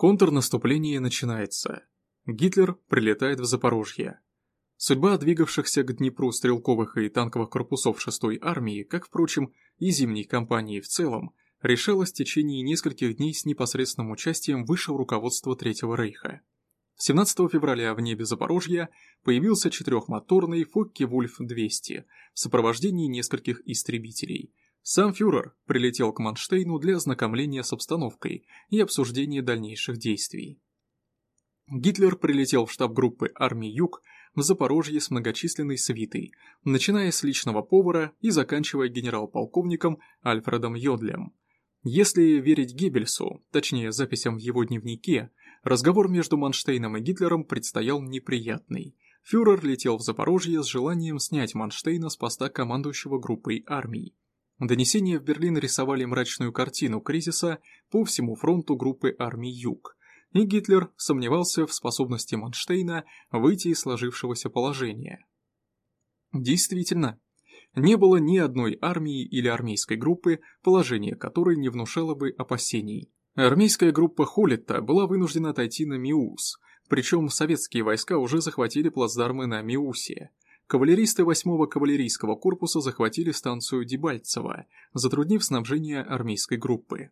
Контрнаступление начинается. Гитлер прилетает в Запорожье. Судьба двигавшихся к Днепру стрелковых и танковых корпусов 6-й армии, как, впрочем, и зимней кампании в целом, решалась в течение нескольких дней с непосредственным участием высшего руководства Третьего Рейха. 17 февраля в небе Запорожья появился четырехмоторный Фокке-Вульф-200 в сопровождении нескольких истребителей. Сам фюрер прилетел к Манштейну для ознакомления с обстановкой и обсуждения дальнейших действий. Гитлер прилетел в штаб группы армии Юг в Запорожье с многочисленной свитой, начиная с личного повара и заканчивая генерал-полковником Альфредом Йодлем. Если верить Геббельсу, точнее записям в его дневнике, разговор между Манштейном и Гитлером предстоял неприятный. Фюрер летел в Запорожье с желанием снять Манштейна с поста командующего группой армий. Донесения в Берлин рисовали мрачную картину кризиса по всему фронту группы армий Юг – и Гитлер сомневался в способности Манштейна выйти из сложившегося положения. Действительно, не было ни одной армии или армейской группы, положение которой не внушало бы опасений. Армейская группа Холлетта была вынуждена отойти на Миус, причем советские войска уже захватили плацдармы на Миусе. Кавалеристы 8-го кавалерийского корпуса захватили станцию Дебальцево, затруднив снабжение армейской группы.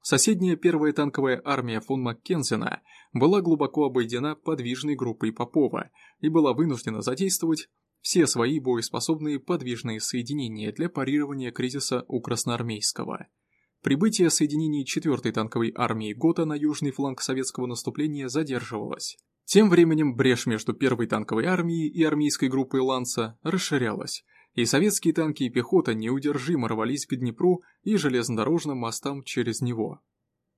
Соседняя первая танковая армия фон Маккензена была глубоко обойдена подвижной группой Попова и была вынуждена задействовать все свои боеспособные подвижные соединения для парирования кризиса у Красноармейского. Прибытие соединений 4-й танковой армии ГОТА на южный фланг советского наступления задерживалось. Тем временем брешь между первой танковой армией и армейской группой Ланца расширялась, и советские танки и пехота неудержимо рвались к Днепру и железнодорожным мостам через него.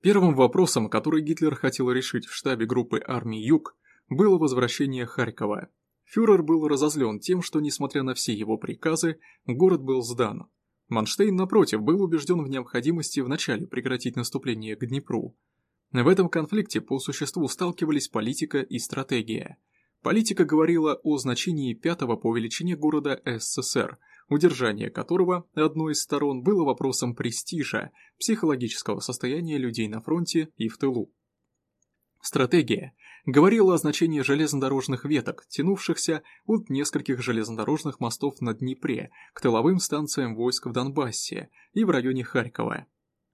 Первым вопросом, который Гитлер хотел решить в штабе группы армии Юг, было возвращение Харькова. Фюрер был разозлен тем, что, несмотря на все его приказы, город был сдан. Манштейн, напротив, был убежден в необходимости вначале прекратить наступление к Днепру. В этом конфликте по существу сталкивались политика и стратегия – Политика говорила о значении пятого по величине города СССР, удержание которого одной из сторон было вопросом престижа, психологического состояния людей на фронте и в тылу. Стратегия говорила о значении железнодорожных веток, тянувшихся от нескольких железнодорожных мостов на Днепре к тыловым станциям войск в Донбассе и в районе Харькова.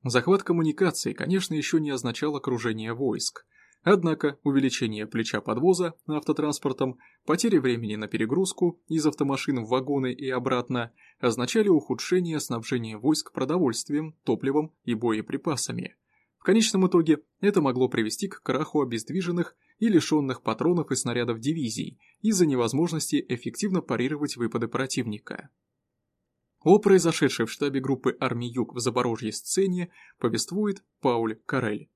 Захват коммуникаций, конечно, еще не означал окружение войск. Однако увеличение плеча подвоза автотранспортом, потери времени на перегрузку из автомашин в вагоны и обратно означали ухудшение снабжения войск продовольствием, топливом и боеприпасами. В конечном итоге это могло привести к краху обездвиженных и лишенных патронов и снарядов дивизий из-за невозможности эффективно парировать выпады противника. О произошедшей в штабе группы армий Юг в Запорожье сцене повествует Пауль Карель.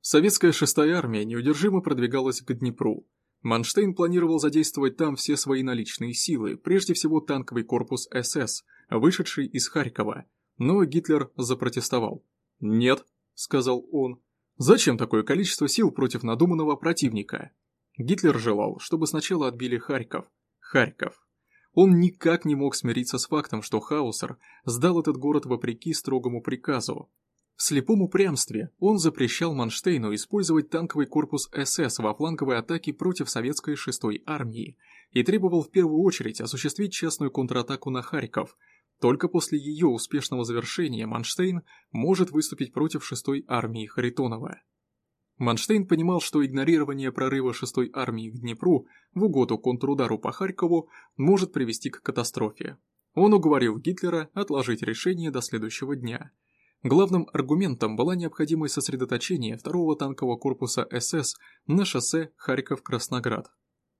Советская шестая армия неудержимо продвигалась к Днепру. Манштейн планировал задействовать там все свои наличные силы, прежде всего танковый корпус СС, вышедший из Харькова. Но Гитлер запротестовал. «Нет», — сказал он, — «зачем такое количество сил против надуманного противника?» Гитлер желал, чтобы сначала отбили Харьков. Харьков. Он никак не мог смириться с фактом, что Хаусер сдал этот город вопреки строгому приказу. В слепом упрямстве он запрещал Манштейну использовать танковый корпус СС во фланговой атаке против советской 6-й армии и требовал в первую очередь осуществить частную контратаку на Харьков. Только после ее успешного завершения Манштейн может выступить против 6-й армии Харитонова. Манштейн понимал, что игнорирование прорыва 6-й армии к Днепру в угоду контрудару по Харькову может привести к катастрофе. Он уговорил Гитлера отложить решение до следующего дня – Главным аргументом была необходимость сосредоточения второго танкового корпуса СС на шоссе Харьков-Красноград.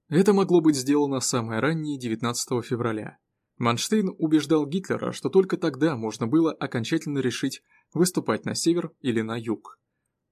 Это могло быть сделано самое раннее 19 февраля. Манштейн убеждал Гитлера, что только тогда можно было окончательно решить, выступать на север или на юг.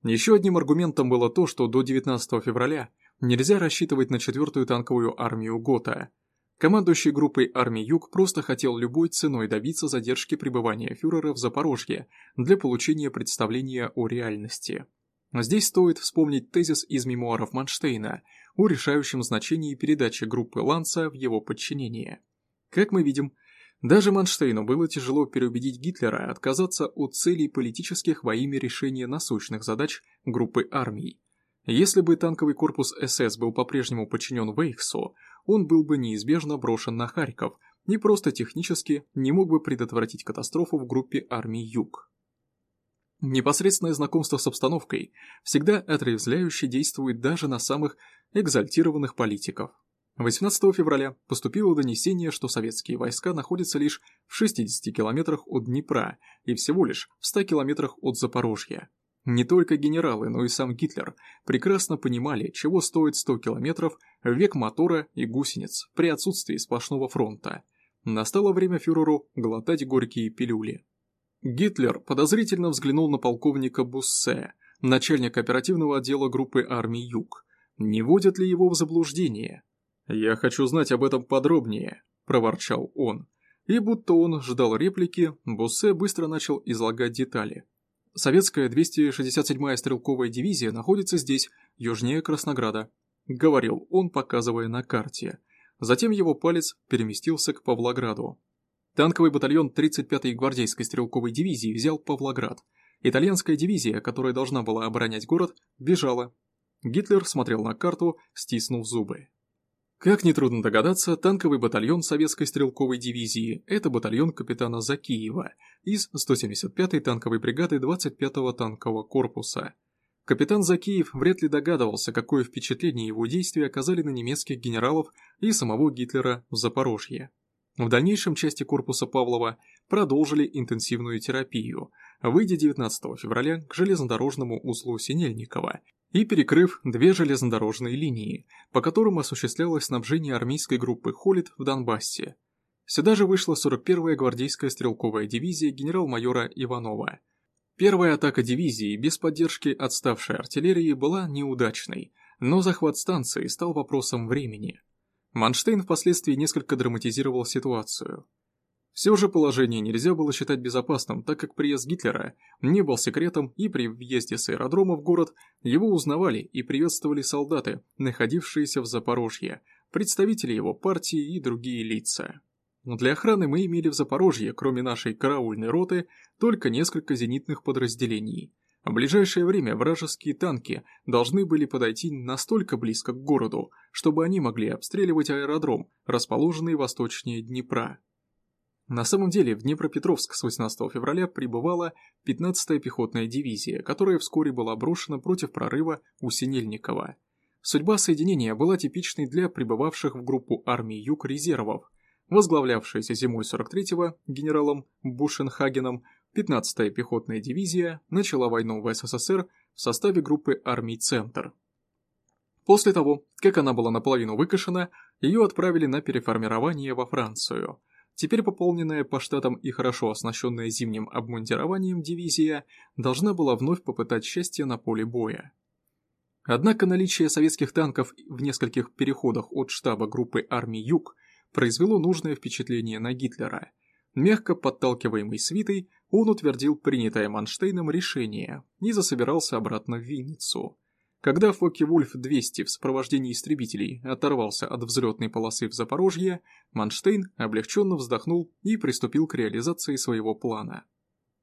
Еще одним аргументом было то, что до 19 февраля нельзя рассчитывать на четвертую танковую армию ГОТА – Командующий группой армии Юг просто хотел любой ценой добиться задержки пребывания фюрера в Запорожье для получения представления о реальности. Здесь стоит вспомнить тезис из мемуаров Манштейна о решающем значении передачи группы Ланца в его подчинение. Как мы видим, даже Манштейну было тяжело переубедить Гитлера отказаться от целей политических во имя решения насущных задач группы армий. Если бы танковый корпус СС был по-прежнему подчинен Вейхсу, он был бы неизбежно брошен на Харьков, не просто технически не мог бы предотвратить катастрофу в группе армий Юг. Непосредственное знакомство с обстановкой всегда отрезвляюще действует даже на самых экзальтированных политиков. 18 февраля поступило донесение, что советские войска находятся лишь в 60 километрах от Днепра и всего лишь в 100 километрах от Запорожья. Не только генералы, но и сам Гитлер прекрасно понимали, чего стоит 100 километров век мотора и гусениц при отсутствии сплошного фронта. Настало время фюреру глотать горькие пилюли. Гитлер подозрительно взглянул на полковника Буссе, начальника оперативного отдела группы армий Юг. Не вводят ли его в заблуждение? «Я хочу знать об этом подробнее», – проворчал он. И будто он ждал реплики, Буссе быстро начал излагать детали. Советская 267-я стрелковая дивизия находится здесь, южнее Краснограда, говорил он, показывая на карте. Затем его палец переместился к Павлограду. Танковый батальон 35-й гвардейской стрелковой дивизии взял Павлоград. Итальянская дивизия, которая должна была оборонять город, бежала. Гитлер смотрел на карту, стиснув зубы. Как нетрудно догадаться, танковый батальон советской стрелковой дивизии – это батальон капитана Закиева из 175-й танковой бригады 25-го танкового корпуса. Капитан Закиев вряд ли догадывался, какое впечатление его действия оказали на немецких генералов и самого Гитлера в Запорожье. В дальнейшем части корпуса Павлова продолжили интенсивную терапию, выйдя 19 февраля к железнодорожному узлу Синельникова и перекрыв две железнодорожные линии, по которым осуществлялось снабжение армейской группы Холит в Донбассе. Сюда же вышла 41-я гвардейская стрелковая дивизия генерал-майора Иванова. Первая атака дивизии без поддержки отставшей артиллерии была неудачной, но захват станции стал вопросом времени. Манштейн впоследствии несколько драматизировал ситуацию. Все же положение нельзя было считать безопасным, так как приезд Гитлера не был секретом, и при въезде с аэродрома в город его узнавали и приветствовали солдаты, находившиеся в Запорожье, представители его партии и другие лица. Для охраны мы имели в Запорожье, кроме нашей караульной роты, только несколько зенитных подразделений. В ближайшее время вражеские танки должны были подойти настолько близко к городу, чтобы они могли обстреливать аэродром, расположенный восточнее Днепра. На самом деле в Днепропетровск с 18 февраля прибывала 15-я пехотная дивизия, которая вскоре была брошена против прорыва у Синельникова. Судьба соединения была типичной для прибывавших в группу армии Юг резервов, возглавлявшаяся зимой 43-го генералом Бушенхагеном, 15-я пехотная дивизия начала войну в СССР в составе группы армий «Центр». После того, как она была наполовину выкашена, ее отправили на переформирование во Францию – Теперь пополненная по штатам и хорошо оснащенная зимним обмундированием дивизия должна была вновь попытать счастье на поле боя. Однако наличие советских танков в нескольких переходах от штаба группы армий Юг произвело нужное впечатление на Гитлера. Мягко подталкиваемый свитой, он утвердил принятое Манштейном решение и засобирался обратно в Винницу. Когда Фокке-Вульф-200 в сопровождении истребителей оторвался от взлетной полосы в Запорожье, Манштейн облегченно вздохнул и приступил к реализации своего плана.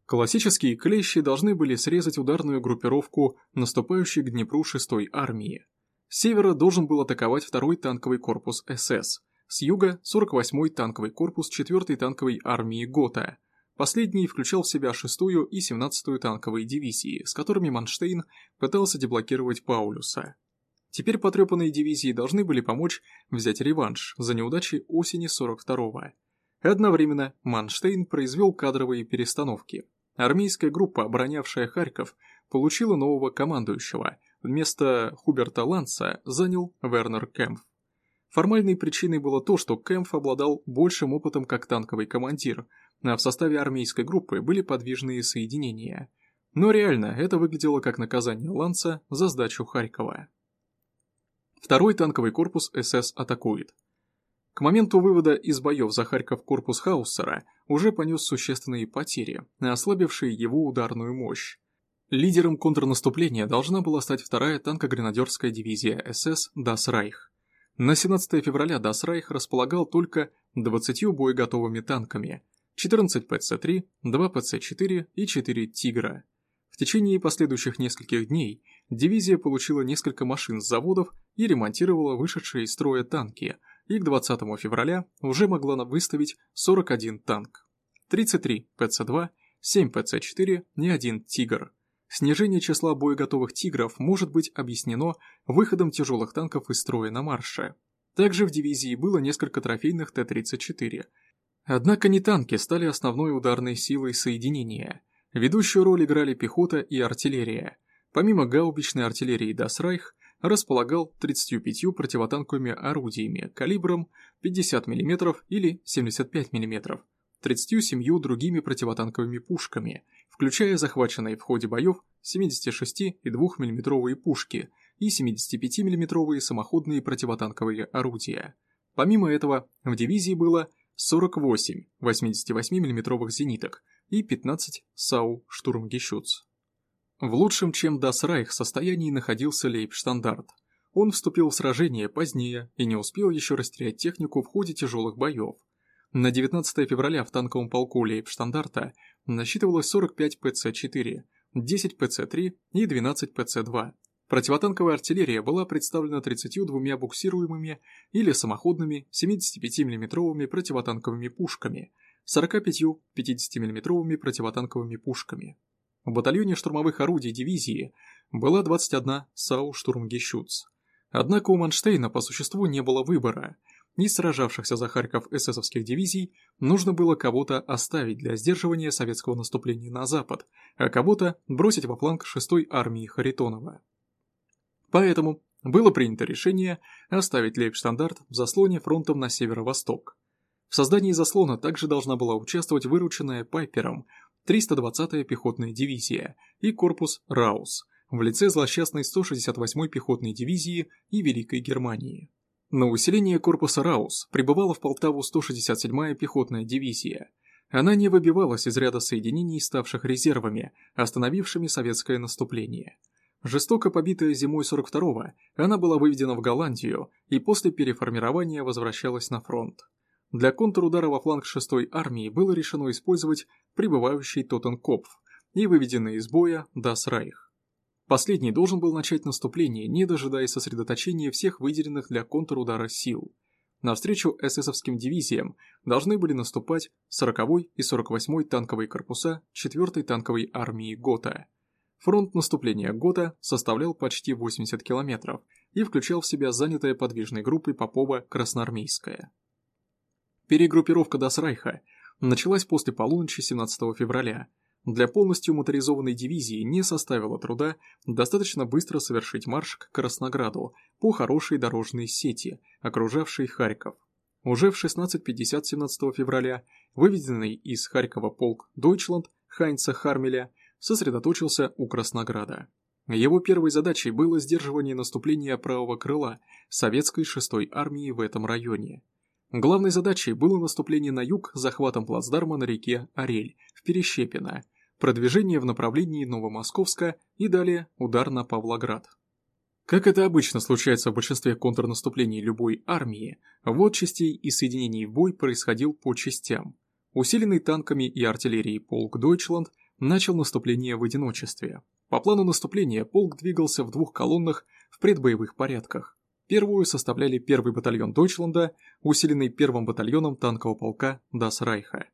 Классические клещи должны были срезать ударную группировку, наступающей к Днепру 6-й армии. С севера должен был атаковать 2-й танковый корпус СС, с юга 48-й танковый корпус 4-й танковой армии ГОТА, Последний включал в себя 6-ю и 17-ю танковые дивизии, с которыми Манштейн пытался деблокировать Паулюса. Теперь потрепанные дивизии должны были помочь взять реванш за неудачи осени 42-го. Одновременно Манштейн произвел кадровые перестановки. Армейская группа, оборонявшая Харьков, получила нового командующего. Вместо Хуберта Ланца занял Вернер Кемпф. Формальной причиной было то, что Кемпф обладал большим опытом как танковый командир – а в составе армейской группы были подвижные соединения. Но реально это выглядело как наказание Ланца за сдачу Харькова. Второй танковый корпус СС атакует. К моменту вывода из боев за Харьков корпус Хауссера уже понес существенные потери, ослабившие его ударную мощь. Лидером контрнаступления должна была стать вторая танкогренадерская дивизия СС «Дас Райх». На 17 февраля «Дас Райх» располагал только 20 боеготовыми танками, 14 ПЦ-3, 2 ПЦ-4 и 4 «Тигра». В течение последующих нескольких дней дивизия получила несколько машин с заводов и ремонтировала вышедшие из строя танки, и к 20 февраля уже могла выставить 41 танк. 33 ПЦ-2, 7 ПЦ-4 и 1 «Тигр». Снижение числа боеготовых «Тигров» может быть объяснено выходом тяжелых танков из строя на марше. Также в дивизии было несколько трофейных Т-34. Однако не танки стали основной ударной силой соединения. Ведущую роль играли пехота и артиллерия. Помимо гаубичной артиллерии «Дасрайх», располагал 35 противотанковыми орудиями калибром 50 мм или 75 мм, 37 другими противотанковыми пушками, включая захваченные в ходе боев 76 и 2 мм пушки и 75 мм самоходные противотанковые орудия. Помимо этого, в дивизии было 48 88 мм зениток и 15 САУ «Штурмгещуц». В лучшем, чем Reich состоянии находился Лейбштандарт. Он вступил в сражение позднее и не успел еще растерять технику в ходе тяжелых боев. На 19 февраля в танковом полку Лейбштандарта насчитывалось 45 ПЦ-4, 10 ПЦ-3 и 12 ПЦ-2. Противотанковая артиллерия была представлена 32 буксируемыми или самоходными 75 мм противотанковыми пушками, 45 50 мм противотанковыми пушками. В батальоне штурмовых орудий дивизии была 21 САУ «Штурмгещуц». Однако у Манштейна по существу не было выбора. Из сражавшихся за Харьков эсэсовских дивизий нужно было кого-то оставить для сдерживания советского наступления на запад, а кого-то бросить во фланг 6-й армии Харитонова. Поэтому было принято решение оставить Лейбштандарт в заслоне фронтом на северо-восток. В создании заслона также должна была участвовать вырученная Пайпером 320-я пехотная дивизия и корпус Раус в лице злосчастной 168-й пехотной дивизии и Великой Германии. На усиление корпуса Раус прибывала в Полтаву 167-я пехотная дивизия. Она не выбивалась из ряда соединений, ставших резервами, остановившими советское наступление. Жестоко побитая зимой 42-го, она была выведена в Голландию и после переформирования возвращалась на фронт. Для контрудара во фланг 6-й армии было решено использовать прибывающий Тоттенкопф и выведенный из боя Дас Райх. Последний должен был начать наступление, не дожидаясь сосредоточения всех выделенных для контрудара сил. Навстречу эсэсовским дивизиям должны были наступать 40-й и 48-й танковые корпуса 4-й танковой армии ГОТА. Фронт наступления Гота составлял почти 80 километров и включал в себя занятая подвижной группой Попова Красноармейская. Перегруппировка Дас Райха началась после полуночи 17 февраля. Для полностью моторизованной дивизии не составило труда достаточно быстро совершить марш к Краснограду по хорошей дорожной сети, окружавшей Харьков. Уже в 16.50 17 февраля выведенный из Харькова полк Дойчланд Хайнца Хармеля сосредоточился у Краснограда. Его первой задачей было сдерживание наступления правого крыла советской 6-й армии в этом районе. Главной задачей было наступление на юг захватом плацдарма на реке Орель в Перещепино, продвижение в направлении Новомосковска и далее удар на Павлоград. Как это обычно случается в большинстве контрнаступлений любой армии, ввод частей и соединений в бой происходил по частям. Усиленный танками и артиллерией полк Дойчланд начал наступление в одиночестве. По плану наступления полк двигался в двух колоннах в предбоевых порядках. Первую составляли первый батальон Дойчланда, усиленный первым батальоном танкового полка Дас Райха.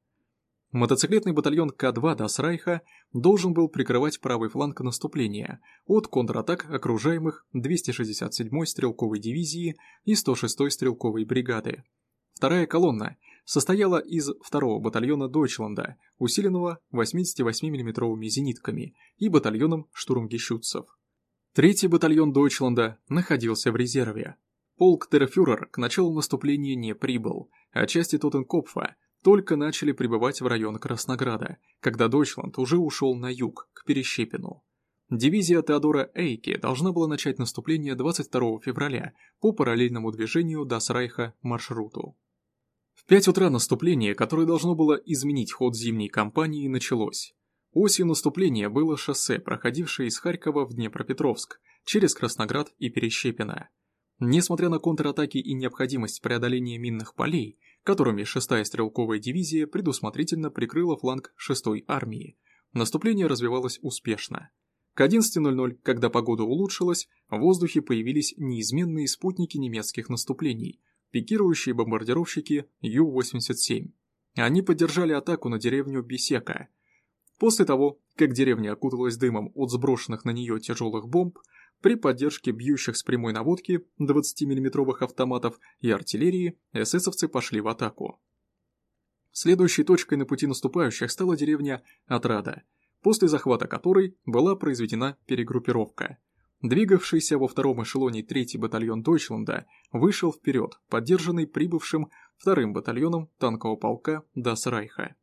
Мотоциклетный батальон К-2 Дас Райха должен был прикрывать правый фланг наступления от контратак окружаемых 267-й стрелковой дивизии и 106-й стрелковой бригады. Вторая колонна состояла из второго батальона Дойчланда, усиленного 88 миллиметровыми зенитками, и батальоном штурмгещутцев. Третий батальон Дойчланда находился в резерве. Полк Терфюрер к началу наступления не прибыл, а части Тоттенкопфа только начали прибывать в район Краснограда, когда Дойчланд уже ушел на юг, к Перещепину. Дивизия Теодора Эйки должна была начать наступление 22 февраля по параллельному движению Дасрайха маршруту. 5 утра наступление, которое должно было изменить ход зимней кампании, началось. Осью наступления было шоссе, проходившее из Харькова в Днепропетровск, через Красноград и Перещепино. Несмотря на контратаки и необходимость преодоления минных полей, которыми 6-я стрелковая дивизия предусмотрительно прикрыла фланг 6-й армии, наступление развивалось успешно. К 11.00, когда погода улучшилась, в воздухе появились неизменные спутники немецких наступлений, пикирующие бомбардировщики Ю-87. Они поддержали атаку на деревню Бесека. После того, как деревня окуталась дымом от сброшенных на нее тяжелых бомб, при поддержке бьющих с прямой наводки 20 миллиметровых автоматов и артиллерии эсэсовцы пошли в атаку. Следующей точкой на пути наступающих стала деревня Отрада, после захвата которой была произведена перегруппировка. Двигавшийся во втором эшелоне третий батальон Дойчланда вышел вперед, поддержанный прибывшим вторым батальоном танкового полка Дасрайха.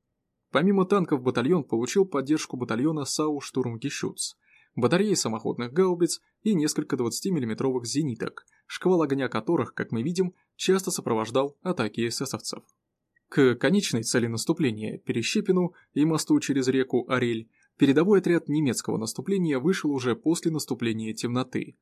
Помимо танков батальон получил поддержку батальона САУ «Штурмгещуц», батареи самоходных гаубиц и несколько 20 миллиметровых зениток, шквал огня которых, как мы видим, часто сопровождал атаки эсэсовцев. К конечной цели наступления, Перещепину и мосту через реку Орель, передовой отряд немецкого наступления вышел уже после наступления темноты.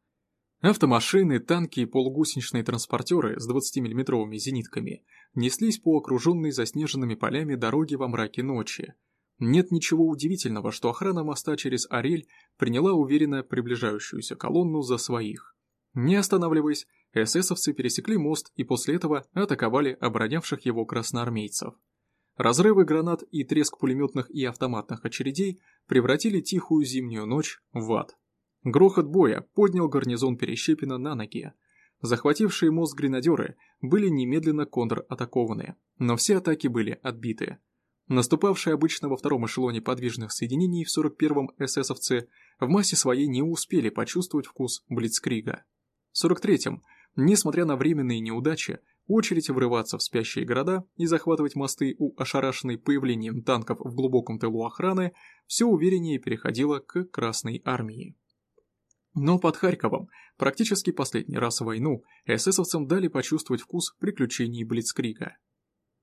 Автомашины, танки и полугусеничные транспортеры с 20 миллиметровыми зенитками неслись по окруженной заснеженными полями дороге во мраке ночи. Нет ничего удивительного, что охрана моста через Орель приняла уверенно приближающуюся колонну за своих. Не останавливаясь, эсэсовцы пересекли мост и после этого атаковали оборонявших его красноармейцев. Разрывы гранат и треск пулеметных и автоматных очередей превратили тихую зимнюю ночь в ад. Грохот боя поднял гарнизон Перещепина на ноги. Захватившие мост гренадеры были немедленно контратакованы, но все атаки были отбиты. Наступавшие обычно во втором эшелоне подвижных соединений в 41-м эсэсовцы в массе своей не успели почувствовать вкус Блицкрига. В 43-м, несмотря на временные неудачи, очередь врываться в спящие города и захватывать мосты у ошарашенной появлением танков в глубоком тылу охраны все увереннее переходила к Красной армии. Но под Харьковом практически последний раз в войну эсэсовцам дали почувствовать вкус приключений Блицкрига.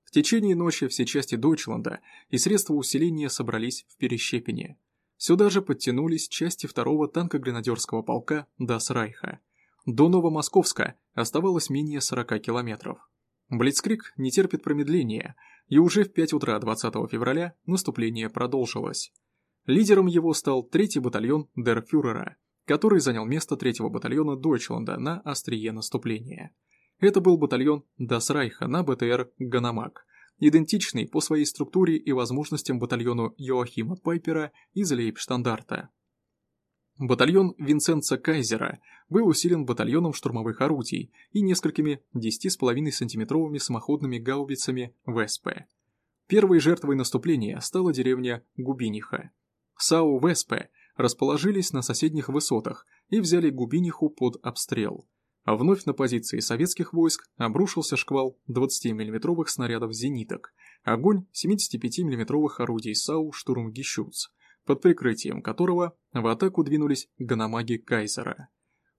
В течение ночи все части Дойчланда и средства усиления собрались в Перещепине. Сюда же подтянулись части второго танкогренадерского полка Дас Райха. До Новомосковска оставалось менее 40 километров. Блицкриг не терпит промедления, и уже в 5 утра 20 февраля наступление продолжилось. Лидером его стал третий батальон Дер Фюрера, который занял место третьего батальона Дойчланда на острие наступления. Это был батальон Дас Райха на БТР «Ганомаг», идентичный по своей структуре и возможностям батальону Йоахима Пайпера из Лейбштандарта. Батальон Винсенца Кайзера был усилен батальоном штурмовых орудий и несколькими 10,5 сантиметровыми самоходными гаубицами ВСП. Первой жертвой наступления стала деревня Губиниха. САУ ВСП расположились на соседних высотах и взяли Губиниху под обстрел. А вновь на позиции советских войск обрушился шквал 20 миллиметровых снарядов зениток, огонь 75 миллиметровых орудий САУ «Штурмгещуц», под прикрытием которого в атаку двинулись ганамаги Кайзера.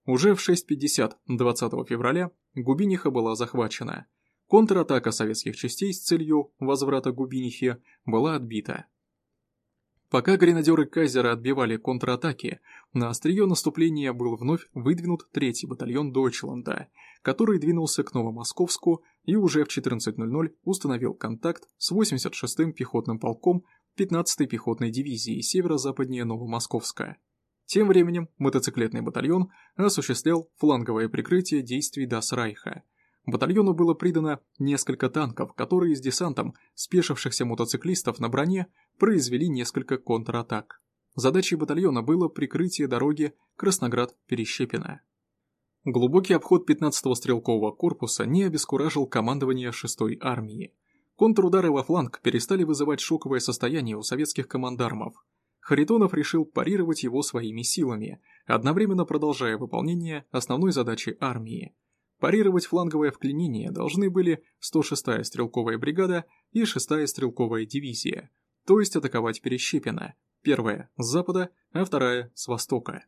Уже в 6.50 20 февраля Губиниха была захвачена. Контратака советских частей с целью возврата Губинихи была отбита. Пока гренадеры Кайзера отбивали контратаки, на острие наступления был вновь выдвинут третий батальон Дойчланда, который двинулся к Новомосковску и уже в 14.00 установил контакт с 86-м пехотным полком 15-й пехотной дивизии северо-западнее Новомосковска. Тем временем мотоциклетный батальон осуществлял фланговое прикрытие действий Дасрайха – Батальону было придано несколько танков, которые с десантом спешившихся мотоциклистов на броне произвели несколько контратак. Задачей батальона было прикрытие дороги Красноград-Перещепино. Глубокий обход 15-го стрелкового корпуса не обескуражил командование 6-й армии. Контрудары во фланг перестали вызывать шоковое состояние у советских командармов. Харитонов решил парировать его своими силами, одновременно продолжая выполнение основной задачи армии Парировать фланговое вклинение должны были 106-я стрелковая бригада и 6-я стрелковая дивизия, то есть атаковать Перещепино, первая с запада, а вторая с востока.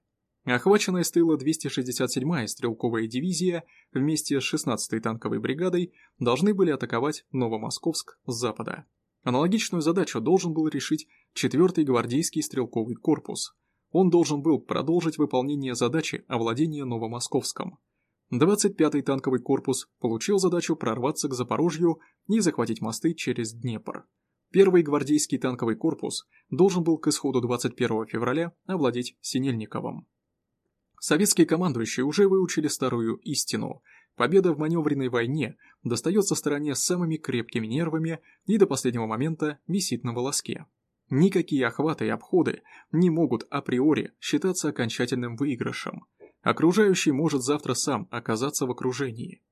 Охваченная с тыла 267-я стрелковая дивизия вместе с 16-й танковой бригадой должны были атаковать Новомосковск с запада. Аналогичную задачу должен был решить 4-й гвардейский стрелковый корпус. Он должен был продолжить выполнение задачи овладения Новомосковском. 25-й танковый корпус получил задачу прорваться к Запорожью и захватить мосты через Днепр. Первый гвардейский танковый корпус должен был к исходу 21 февраля овладеть Синельниковым. Советские командующие уже выучили старую истину. Победа в маневренной войне достается стороне с самыми крепкими нервами и до последнего момента висит на волоске. Никакие охваты и обходы не могут априори считаться окончательным выигрышем. Окружающий может завтра сам оказаться в окружении.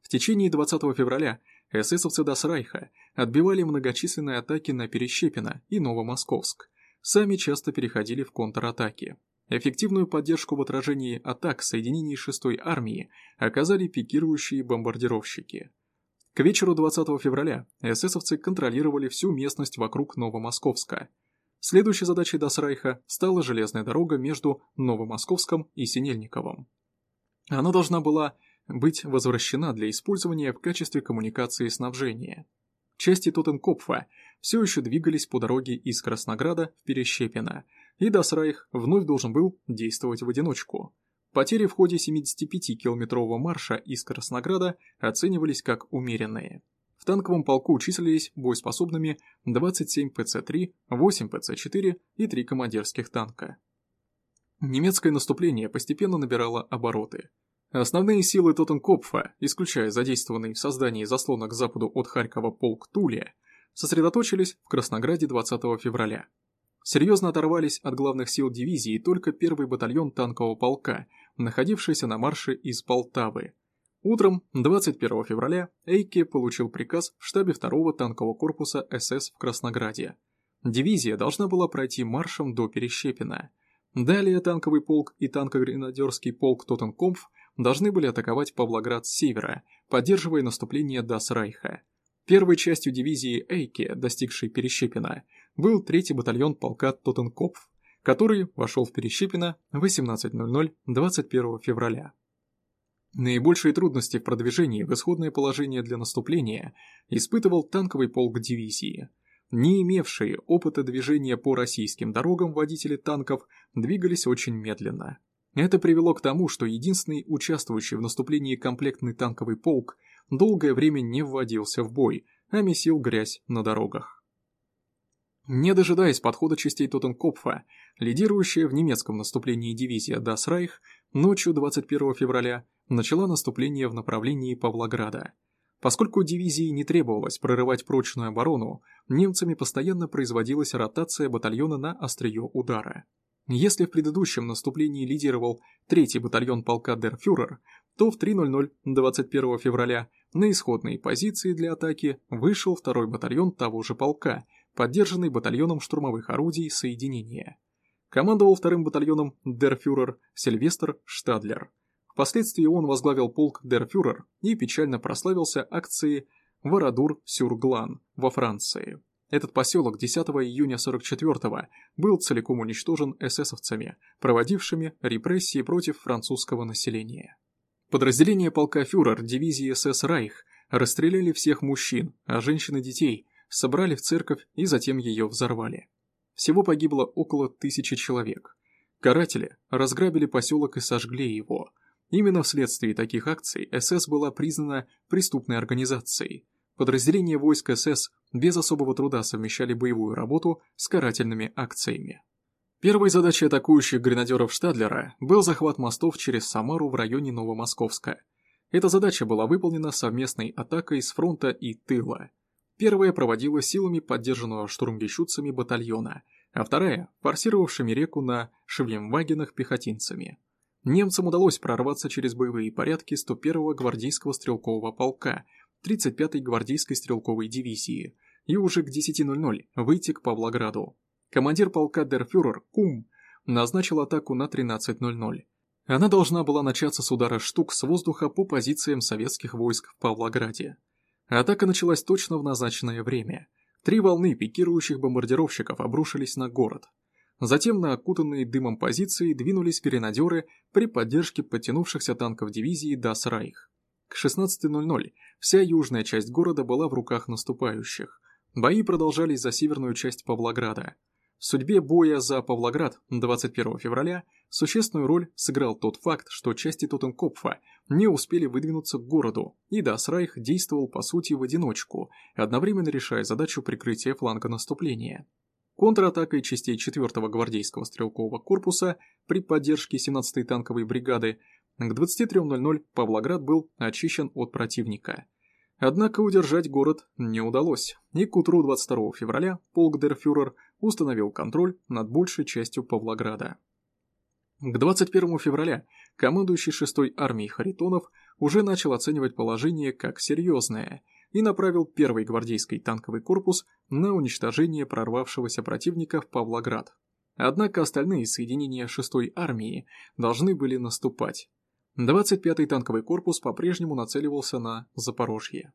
В течение 20 февраля эсэсовцы Дас Райха отбивали многочисленные атаки на Перещепино и Новомосковск. Сами часто переходили в контратаки. Эффективную поддержку в отражении атак соединений 6-й армии оказали пикирующие бомбардировщики. К вечеру 20 февраля эсэсовцы контролировали всю местность вокруг Новомосковска. Следующей задачей Дас Райха стала железная дорога между Новомосковском и Синельниковым. Она должна была быть возвращена для использования в качестве коммуникации и снабжения. Части Тоттенкопфа все еще двигались по дороге из Краснограда в Перещепино, и Дасрайх вновь должен был действовать в одиночку. Потери в ходе 75-километрового марша из Краснограда оценивались как умеренные. В танковом полку числились боеспособными 27 ПЦ-3, 8 ПЦ-4 и 3 командирских танка. Немецкое наступление постепенно набирало обороты. Основные силы Тоттенкопфа, исключая задействованный в создании заслона к западу от Харькова полк Тулия, сосредоточились в Краснограде 20 февраля. Серьезно оторвались от главных сил дивизии только первый батальон танкового полка, находившийся на марше из Полтавы. Утром 21 февраля Эйке получил приказ в штабе 2-го танкового корпуса СС в Краснограде. Дивизия должна была пройти маршем до Перещепина. Далее танковый полк и танкогренадерский полк Тоттенкомф должны были атаковать Павлоград с севера, поддерживая наступление Дасрайха. Первой частью дивизии Эйке, достигшей Перещепина, был третий батальон полка Тоттенкопф, который вошел в Перещепино в 18.00 21 февраля. Наибольшие трудности в продвижении в исходное положение для наступления испытывал танковый полк дивизии. Не имевшие опыта движения по российским дорогам водители танков двигались очень медленно. Это привело к тому, что единственный участвующий в наступлении комплектный танковый полк долгое время не вводился в бой, а месил грязь на дорогах. Не дожидаясь подхода частей Тоттенкопфа, лидирующая в немецком наступлении дивизия Дасрайх ночью 21 февраля начала наступление в направлении Павлограда. Поскольку дивизии не требовалось прорывать прочную оборону, немцами постоянно производилась ротация батальона на острие удара. Если в предыдущем наступлении лидировал 3-й батальон полка Дерфюрер, то в 3.00 21 февраля на исходные позиции для атаки вышел 2-й батальон того же полка – поддержанный батальоном штурмовых орудий соединения. Командовал вторым батальоном Дерфюрер Сильвестр Штадлер. Впоследствии он возглавил полк Дерфюрер и печально прославился акцией Варадур-Сюрглан во Франции. Этот поселок 10 июня 44-го был целиком уничтожен эсэсовцами, проводившими репрессии против французского населения. Подразделения полка фюрер дивизии СС «Райх» расстреляли всех мужчин, а женщин и детей, собрали в церковь и затем ее взорвали. Всего погибло около тысячи человек. Каратели разграбили поселок и сожгли его. Именно вследствие таких акций СС была признана преступной организацией. Подразделения войск СС без особого труда совмещали боевую работу с карательными акциями. Первой задачей атакующих гренадеров Штадлера был захват мостов через Самару в районе Новомосковска. Эта задача была выполнена совместной атакой с фронта и тыла – Первая проводила силами поддержанного штурмгещутцами батальона, а вторая – форсировавшими реку на Шевлемвагенах пехотинцами. Немцам удалось прорваться через боевые порядки 101-го гвардейского стрелкового полка, 35-й гвардейской стрелковой дивизии и уже к 10.00 выйти к Павлограду. Командир полка Дерфюрер Кум назначил атаку на 13.00. Она должна была начаться с удара штук с воздуха по позициям советских войск в Павлограде. Атака началась точно в назначенное время. Три волны пикирующих бомбардировщиков обрушились на город. Затем на окутанные дымом позиции двинулись гренадеры при поддержке подтянувшихся танков дивизии Дас Райх. К 16.00 вся южная часть города была в руках наступающих. Бои продолжались за северную часть Павлограда. Судьбе боя за Павлоград 21 февраля существенную роль сыграл тот факт, что части Тоттенкопфа не успели выдвинуться к городу, и Дасрайх действовал по сути в одиночку, одновременно решая задачу прикрытия фланга наступления. Контратакой частей 4-го гвардейского стрелкового корпуса при поддержке 17-й танковой бригады к 23.00 Павлоград был очищен от противника. Однако удержать город не удалось, и к утру 22 февраля полк Дерфюрер установил контроль над большей частью Павлограда. К 21 февраля командующий 6-й армией Харитонов уже начал оценивать положение как серьезное и направил первый гвардейский танковый корпус на уничтожение прорвавшегося противника в Павлоград. Однако остальные соединения 6-й армии должны были наступать. 25-й танковый корпус по-прежнему нацеливался на Запорожье.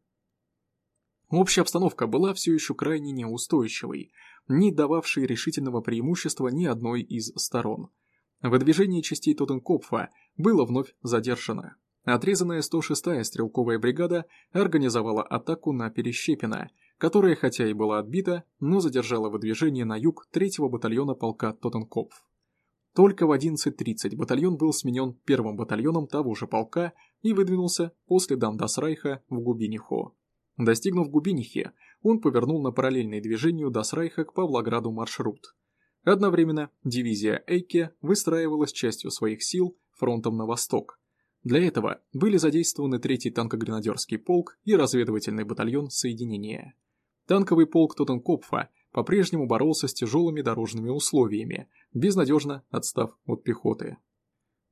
Общая обстановка была все еще крайне неустойчивой, не дававшей решительного преимущества ни одной из сторон. Выдвижение частей Тоттенкопфа было вновь задержано. Отрезанная 106-я стрелковая бригада организовала атаку на Перещепино, которая хотя и была отбита, но задержала выдвижение на юг 3-го батальона полка Тоттенкопф. Только в 11.30 батальон был сменен первым батальоном того же полка и выдвинулся после Дас Райха в Губиниху. Достигнув Губинихи, он повернул на параллельный движению Дас Райха к Павлограду маршрут. Одновременно дивизия Эйке выстраивалась частью своих сил фронтом на восток. Для этого были задействованы 3-й танкогренадерский полк и разведывательный батальон соединения. Танковый полк Тоттенкопфа по-прежнему боролся с тяжелыми дорожными условиями, безнадежно отстав от пехоты.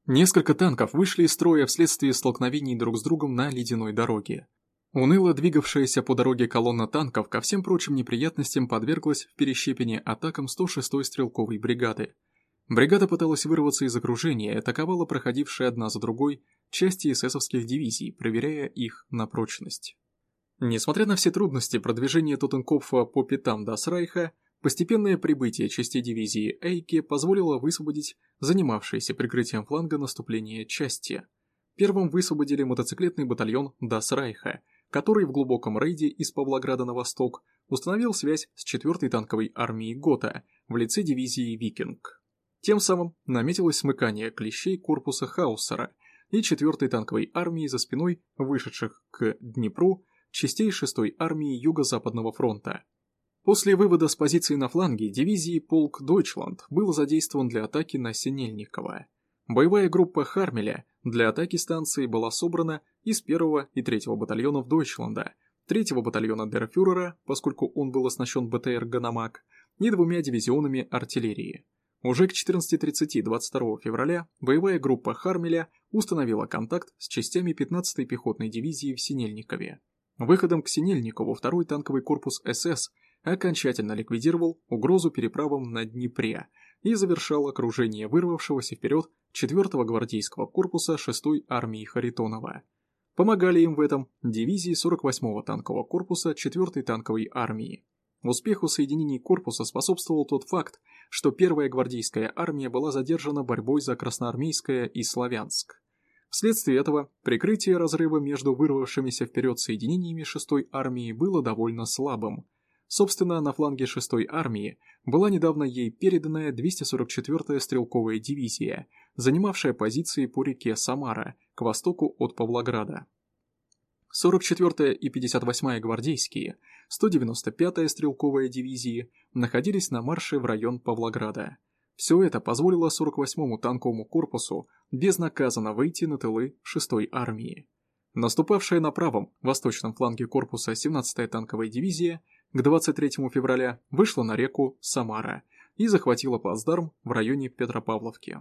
Несколько танков вышли из строя вследствие столкновений друг с другом на ледяной дороге. Уныло двигавшаяся по дороге колонна танков ко всем прочим неприятностям подверглась в перещепине атакам 106-й стрелковой бригады. Бригада пыталась вырваться из окружения и атаковала проходившие одна за другой части эсэсовских дивизий, проверяя их на прочность. Несмотря на все трудности продвижения Тоттенкопфа по пятам Дас Райха, постепенное прибытие частей дивизии Эйке позволило высвободить занимавшиеся прикрытием фланга наступления части. Первым высвободили мотоциклетный батальон Дас Райха, который в глубоком рейде из Павлограда на восток установил связь с 4-й танковой армией Гота в лице дивизии «Викинг». Тем самым наметилось смыкание клещей корпуса Хаусера и 4-й танковой армии за спиной вышедших к Днепру частей 6-й армии Юго-Западного фронта. После вывода с позиции на фланге дивизии полк Дойчланд был задействован для атаки на Синельниково. Боевая группа Хармеля для атаки станции была собрана из 1 и 3 батальонов Дойчланда, 3 батальона Дер Фюрера, поскольку он был оснащен БТР «Ганомаг», и двумя дивизионами артиллерии. Уже к 14.30 22 февраля боевая группа Хармеля установила контакт с частями 15-й пехотной дивизии в Синельникове. Выходом к Синельникову второй танковый корпус СС окончательно ликвидировал угрозу переправам на Днепре и завершал окружение вырвавшегося вперед 4-го гвардейского корпуса 6-й армии Харитонова. Помогали им в этом дивизии 48-го танкового корпуса 4-й танковой армии. Успеху соединений корпуса способствовал тот факт, что первая гвардейская армия была задержана борьбой за Красноармейское и Славянск. Вследствие этого прикрытие разрыва между вырвавшимися вперед соединениями 6-й армии было довольно слабым. Собственно, на фланге 6-й армии была недавно ей переданная 244-я стрелковая дивизия, занимавшая позиции по реке Самара, к востоку от Павлограда. 44-я и 58-я гвардейские, 195-я стрелковая дивизии находились на марше в район Павлограда. Все это позволило 48-му танковому корпусу безнаказанно выйти на тылы 6-й армии. Наступавшая на правом, восточном фланге корпуса 17-я танковая дивизия к 23 февраля вышла на реку Самара и захватила плацдарм в районе Петропавловки.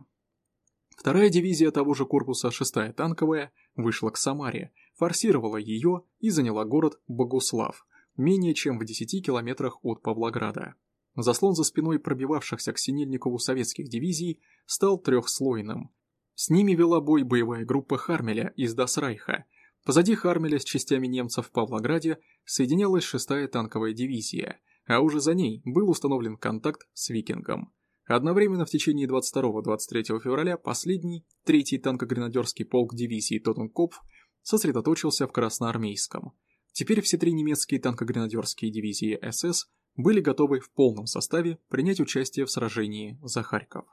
Вторая дивизия того же корпуса, 6-я танковая, вышла к Самаре, форсировала ее и заняла город Богуслав, менее чем в 10 километрах от Павлограда. Заслон за спиной пробивавшихся к Синельникову советских дивизий стал трехслойным. С ними вела бой боевая группа Хармеля из Дасрайха. Позади Хармеля с частями немцев в Павлограде соединялась 6-я танковая дивизия, а уже за ней был установлен контакт с Викингом. Одновременно в течение 22-23 февраля последний, 3-й танкогренадерский полк дивизии Тоттенкопф сосредоточился в Красноармейском. Теперь все три немецкие танкогренадерские дивизии СС были готовы в полном составе принять участие в сражении за Харьков.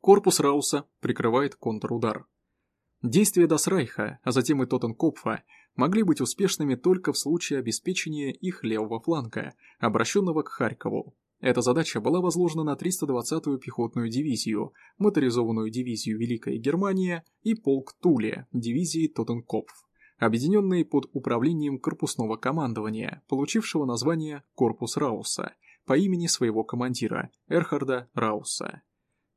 Корпус Рауса прикрывает контрудар. Действия Дас Райха, а затем и Тоттенкопфа, могли быть успешными только в случае обеспечения их левого фланга, обращенного к Харькову. Эта задача была возложена на 320-ю пехотную дивизию, моторизованную дивизию Великая Германия и полк Туле, дивизии Тоттенкопф, объединенные под управлением корпусного командования, получившего название «Корпус Рауса» по имени своего командира Эрхарда Рауса.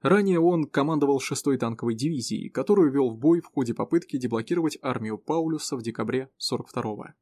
Ранее он командовал 6-й танковой дивизией, которую вел в бой в ходе попытки деблокировать армию Паулюса в декабре 42-го.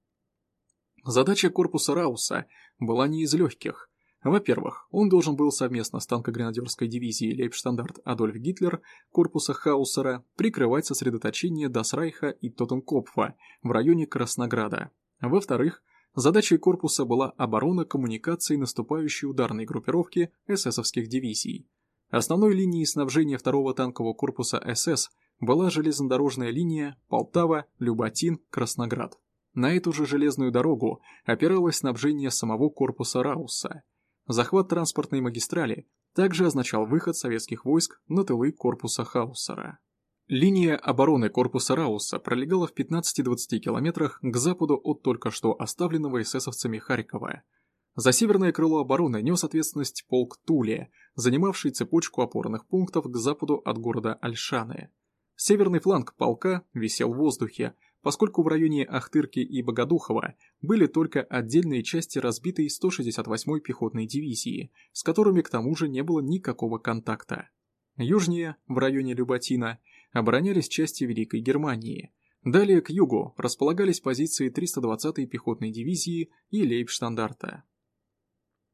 Задача корпуса Рауса была не из легких. Во-первых, он должен был совместно с танкогренадерской дивизией Лейбштандарт Адольф Гитлер корпуса Хаусера прикрывать сосредоточение Дасрайха и Тоттенкопфа в районе Краснограда. Во-вторых, задачей корпуса была оборона коммуникаций наступающей ударной группировки эсэсовских дивизий – Основной линией снабжения второго танкового корпуса СС была железнодорожная линия Полтава-Люботин-Красноград. На эту же железную дорогу опиралось снабжение самого корпуса Рауса. Захват транспортной магистрали также означал выход советских войск на тылы корпуса Хаусера. Линия обороны корпуса Рауса пролегала в 15-20 километрах к западу от только что оставленного эсэсовцами Харькова – за северное крыло обороны нес ответственность полк Туле, занимавший цепочку опорных пунктов к западу от города Альшаны. Северный фланг полка висел в воздухе, поскольку в районе Ахтырки и Богодухова были только отдельные части разбитой 168-й пехотной дивизии, с которыми к тому же не было никакого контакта. Южнее, в районе Люботина, оборонялись части Великой Германии. Далее к югу располагались позиции 320-й пехотной дивизии и Лейбштандарта.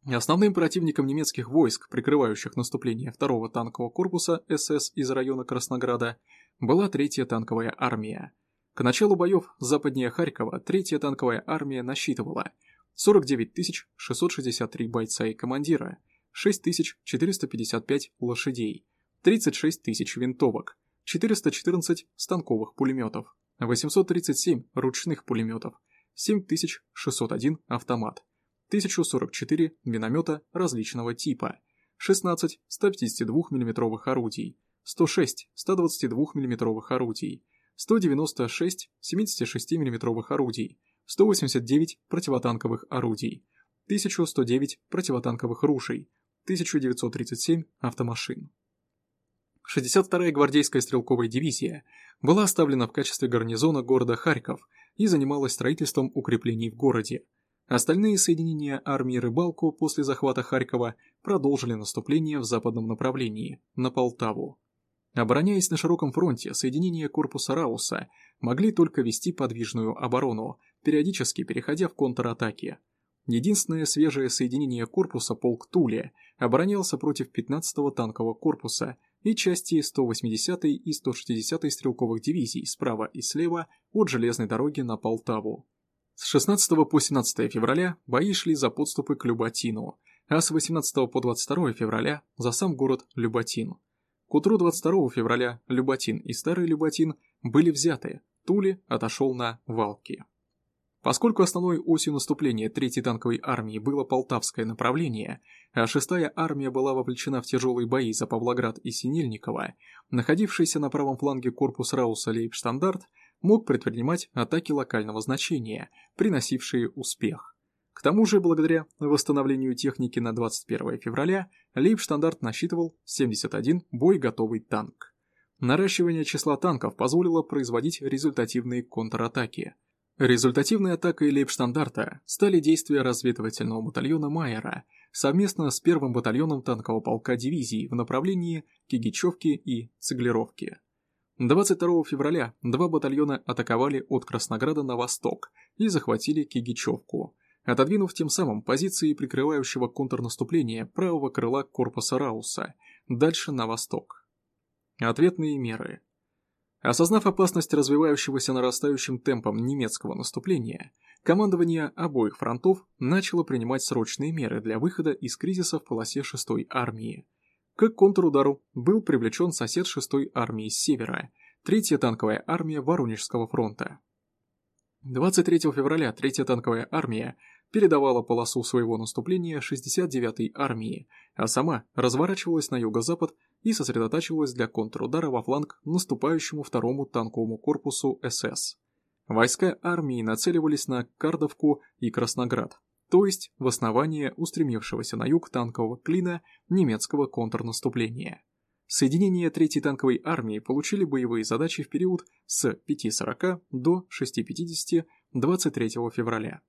Основным противником немецких войск, прикрывающих наступление второго танкового корпуса СС из района Краснограда, была третья танковая армия. К началу боев западнее Харькова третья танковая армия насчитывала 49 663 бойца и командира, 6455 лошадей, 36 тысяч винтовок, 414 станковых пулеметов, 837 ручных пулеметов, 7601 автомат, 1044 миномета различного типа, 16 152 мм орудий, 106 122 мм орудий, 196 76 мм орудий, 189 противотанковых орудий, 1109 противотанковых ружей, 1937 автомашин. 62-я гвардейская стрелковая дивизия была оставлена в качестве гарнизона города Харьков и занималась строительством укреплений в городе, Остальные соединения армии Рыбалку после захвата Харькова продолжили наступление в западном направлении, на Полтаву. Обороняясь на широком фронте, соединения корпуса Рауса могли только вести подвижную оборону, периодически переходя в контратаки. Единственное свежее соединение корпуса полк Туле оборонялся против 15-го танкового корпуса и части 180-й и 160-й стрелковых дивизий справа и слева от железной дороги на Полтаву. С 16 по 17 февраля бои шли за подступы к Люботину, а с 18 по 22 февраля за сам город Люботин. К утру 22 февраля Люботин и Старый Люботин были взяты, Тули отошел на Валки. Поскольку основной осью наступления 3-й танковой армии было Полтавское направление, а 6-я армия была вовлечена в тяжелые бои за Павлоград и Синельниково, находившийся на правом фланге корпус Рауса Лейбштандарт мог предпринимать атаки локального значения, приносившие успех. К тому же, благодаря восстановлению техники на 21 февраля, Лейбштандарт насчитывал 71 боеготовый танк. Наращивание числа танков позволило производить результативные контратаки. Результативной атакой Лейбштандарта стали действия разведывательного батальона Майера совместно с первым батальоном танкового полка дивизии в направлении Кигичевки и Цеглеровки. 22 февраля два батальона атаковали от Краснограда на восток и захватили Кигичевку, отодвинув тем самым позиции прикрывающего контрнаступление правого крыла корпуса Рауса дальше на восток. Ответные меры. Осознав опасность развивающегося нарастающим темпом немецкого наступления, командование обоих фронтов начало принимать срочные меры для выхода из кризиса в полосе 6-й армии – к контрудару был привлечен сосед 6-й армии с севера, 3-я танковая армия Воронежского фронта. 23 февраля 3-я танковая армия передавала полосу своего наступления 69-й армии, а сама разворачивалась на юго-запад и сосредотачивалась для контрудара во фланг наступающему второму танковому корпусу СС. Войска армии нацеливались на Кардовку и Красноград, то есть в основание устремившегося на юг танкового клина немецкого контрнаступления. Соединения 3-й танковой армии получили боевые задачи в период с 5.40 до 6.50 23 февраля.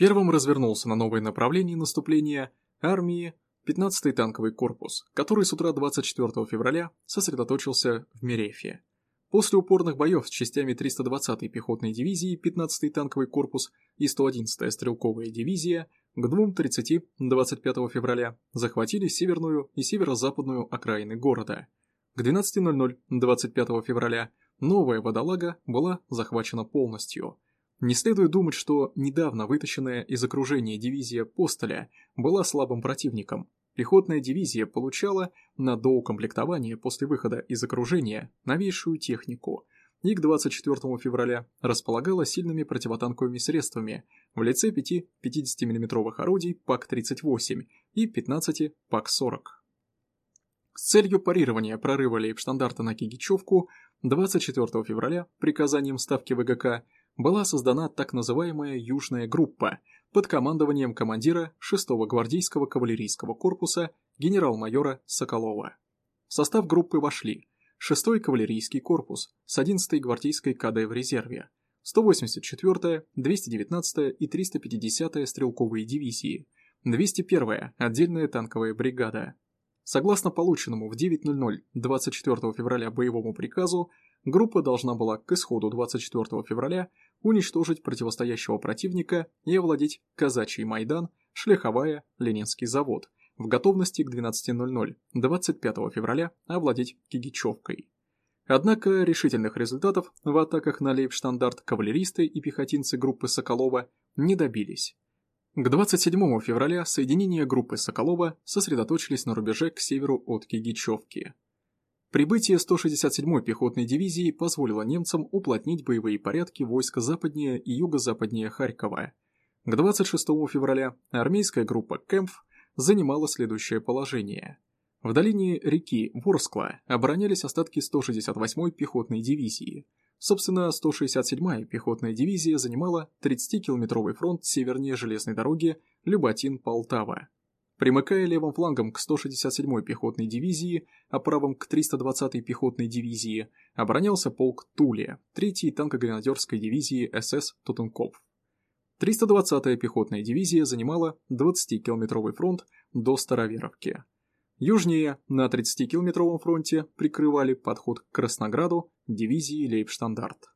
Первым развернулся на новое направление наступления армии 15-й танковый корпус, который с утра 24 февраля сосредоточился в Мерефе. После упорных боев с частями 320-й пехотной дивизии 15-й танковый корпус и 111-я стрелковая дивизия к 2.30 25 февраля захватили северную и северо-западную окраины города. К 12.00 25 февраля новая водолага была захвачена полностью. Не следует думать, что недавно вытащенная из окружения дивизия Постоля была слабым противником. Пехотная дивизия получала на доукомплектование после выхода из окружения новейшую технику и к 24 февраля располагала сильными противотанковыми средствами в лице 5 50 миллиметровых орудий ПАК-38 и 15 ПАК-40. С целью парирования прорыва лейбштандарта на Кигичевку 24 февраля приказанием Ставки ВГК была создана так называемая «Южная группа» под командованием командира 6-го гвардейского кавалерийского корпуса генерал-майора Соколова. В состав группы вошли 6-й кавалерийский корпус с 11-й гвардейской КД в резерве, 184-я, 219-я и 350-я стрелковые дивизии, 201-я отдельная танковая бригада. Согласно полученному в 9.00 24 февраля боевому приказу, группа должна была к исходу 24 февраля уничтожить противостоящего противника и овладеть Казачий Майдан, Шляховая, Ленинский завод – в готовности к 12.00 25 февраля овладеть Кигичевкой. Однако решительных результатов в атаках на Лейбштандарт кавалеристы и пехотинцы группы Соколова не добились. К 27 февраля соединения группы Соколова сосредоточились на рубеже к северу от Кигичевки. Прибытие 167-й пехотной дивизии позволило немцам уплотнить боевые порядки войск западнее и юго-западнее Харькова. К 26 февраля армейская группа Кэмпф занимала следующее положение. В долине реки Ворскла оборонялись остатки 168-й пехотной дивизии. Собственно, 167-я пехотная дивизия занимала 30-километровый фронт севернее железной дороги Люботин-Полтава. Примыкая левым флангом к 167-й пехотной дивизии, а правым к 320-й пехотной дивизии, оборонялся полк Туле 3-й танкогренадерской дивизии СС Тутенкопф. 320-я пехотная дивизия занимала 20-километровый фронт до Староверовки. Южнее, на 30-километровом фронте, прикрывали подход к Краснограду дивизии Лейбштандарт.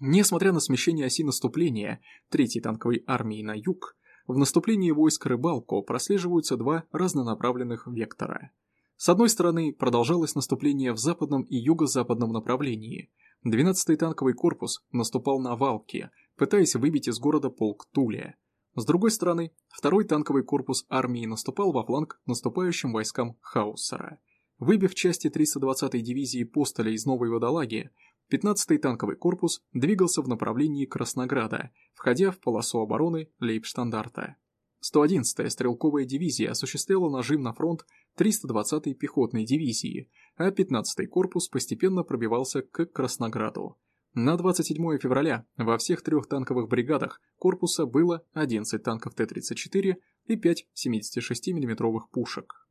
Несмотря на смещение оси наступления 3-й танковой армии на юг, в наступлении войск Рыбалко прослеживаются два разнонаправленных вектора. С одной стороны, продолжалось наступление в западном и юго-западном направлении. 12-й танковый корпус наступал на Валки – пытаясь выбить из города полк Тулия. С другой стороны, второй танковый корпус армии наступал во фланг наступающим войскам Хауссера. Выбив части 320-й дивизии Постоля из Новой Водолаги, 15-й танковый корпус двигался в направлении Краснограда, входя в полосу обороны Лейбштандарта. 111-я стрелковая дивизия осуществляла нажим на фронт 320-й пехотной дивизии, а 15-й корпус постепенно пробивался к Краснограду. На 27 февраля во всех трех танковых бригадах корпуса было 11 танков Т-34 и 5 76 миллиметровых пушек.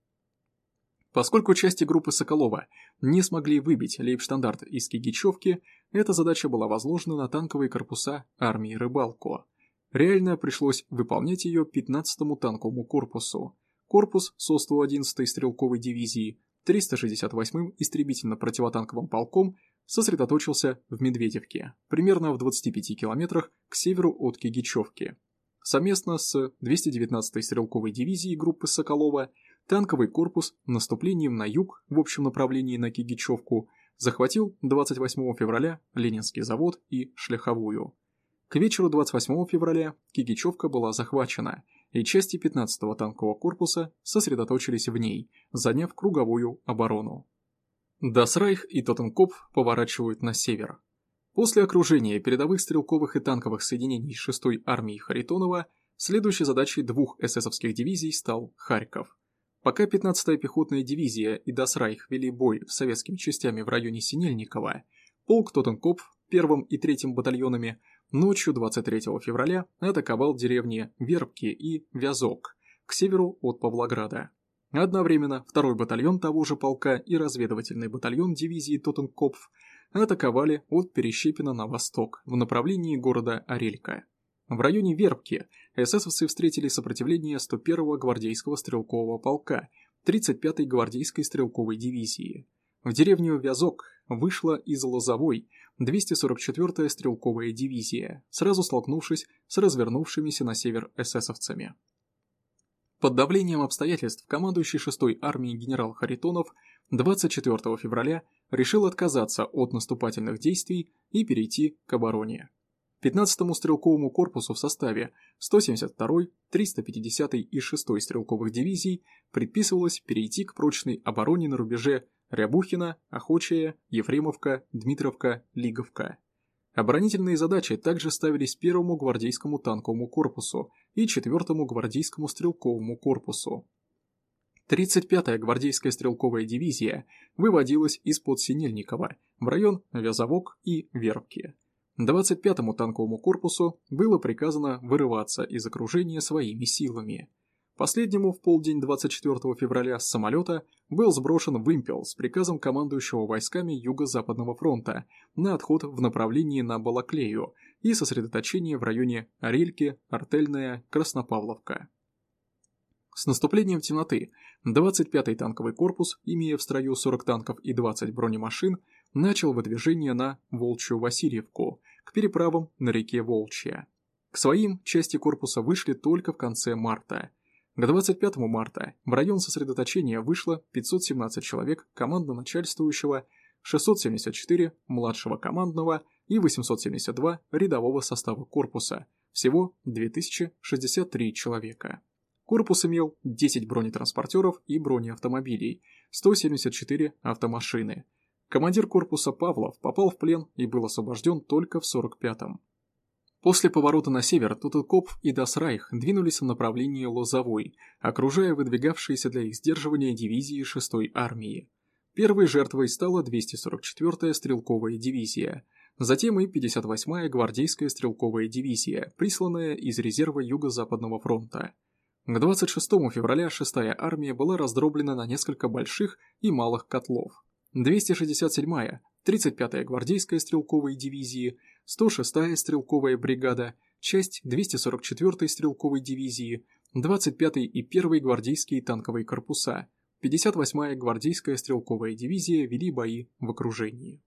Поскольку части группы Соколова не смогли выбить лейбштандарт из Кигичевки, эта задача была возложена на танковые корпуса армии Рыбалко. Реально пришлось выполнять ее 15-му танковому корпусу. Корпус со 111-й стрелковой дивизии, 368-м истребительно-противотанковым полком – сосредоточился в Медведевке, примерно в 25 километрах к северу от Кигичевки. Совместно с 219-й стрелковой дивизией группы Соколова танковый корпус наступлением на юг в общем направлении на Кигичевку захватил 28 февраля Ленинский завод и Шляховую. К вечеру 28 февраля Кигичевка была захвачена, и части 15-го танкового корпуса сосредоточились в ней, заняв круговую оборону. Дасрайх и Тоттенкопф поворачивают на север. После окружения передовых стрелковых и танковых соединений 6-й армии Харитонова Следующей задачей двух эсэсовских дивизий стал Харьков. Пока 15-я пехотная дивизия и Дасрайх вели бой с советскими частями в районе Синельникова, полк Тоттенкопф первым и третьим батальонами ночью 23 февраля атаковал деревни Вербки и Вязок к северу от Павлограда. Одновременно второй батальон того же полка и разведывательный батальон дивизии Тоттенкопф атаковали от Перещепина на восток в направлении города Орелька. В районе Вербки эсэсовцы встретили сопротивление 101-го гвардейского стрелкового полка 35-й гвардейской стрелковой дивизии. В деревню Вязок вышла из Лозовой 244-я стрелковая дивизия, сразу столкнувшись с развернувшимися на север эсэсовцами. Под давлением обстоятельств командующий 6-й армией генерал Харитонов 24 февраля решил отказаться от наступательных действий и перейти к обороне. 15-му стрелковому корпусу в составе 172-й, 350-й и 6-й стрелковых дивизий предписывалось перейти к прочной обороне на рубеже Рябухина, Охочая, Ефремовка, Дмитровка, Лиговка. Оборонительные задачи также ставились первому гвардейскому танковому корпусу и 4-му гвардейскому стрелковому корпусу. 35-я гвардейская стрелковая дивизия выводилась из-под Синельникова в район Вязовок и Вербки. 25-му танковому корпусу было приказано вырываться из окружения своими силами. Последнему в полдень 24 февраля с самолета был сброшен вымпел с приказом командующего войсками Юго-Западного фронта на отход в направлении на Балаклею и сосредоточение в районе Орельки, Артельная, Краснопавловка. С наступлением темноты 25-й танковый корпус, имея в строю 40 танков и 20 бронемашин, начал выдвижение на Волчью Васильевку, к переправам на реке Волчья. К своим части корпуса вышли только в конце марта. К 25 марта в район сосредоточения вышло 517 человек командно-начальствующего, 674 младшего командного и 872 рядового состава корпуса, всего 2063 человека. Корпус имел 10 бронетранспортеров и бронеавтомобилей, 174 автомашины. Командир корпуса Павлов попал в плен и был освобожден только в 45-м. После поворота на север Тутелкопф и Дасрайх двинулись в направлении Лозовой, окружая выдвигавшиеся для их сдерживания дивизии 6-й армии. Первой жертвой стала 244-я стрелковая дивизия, затем и 58-я гвардейская стрелковая дивизия, присланная из резерва Юго-Западного фронта. К 26 февраля 6-я армия была раздроблена на несколько больших и малых котлов. 267-я, 35-я гвардейская стрелковая дивизии, 106-я стрелковая бригада, часть 244-й стрелковой дивизии, 25-й и 1-й гвардейские танковые корпуса, 58-я гвардейская стрелковая дивизия вели бои в окружении.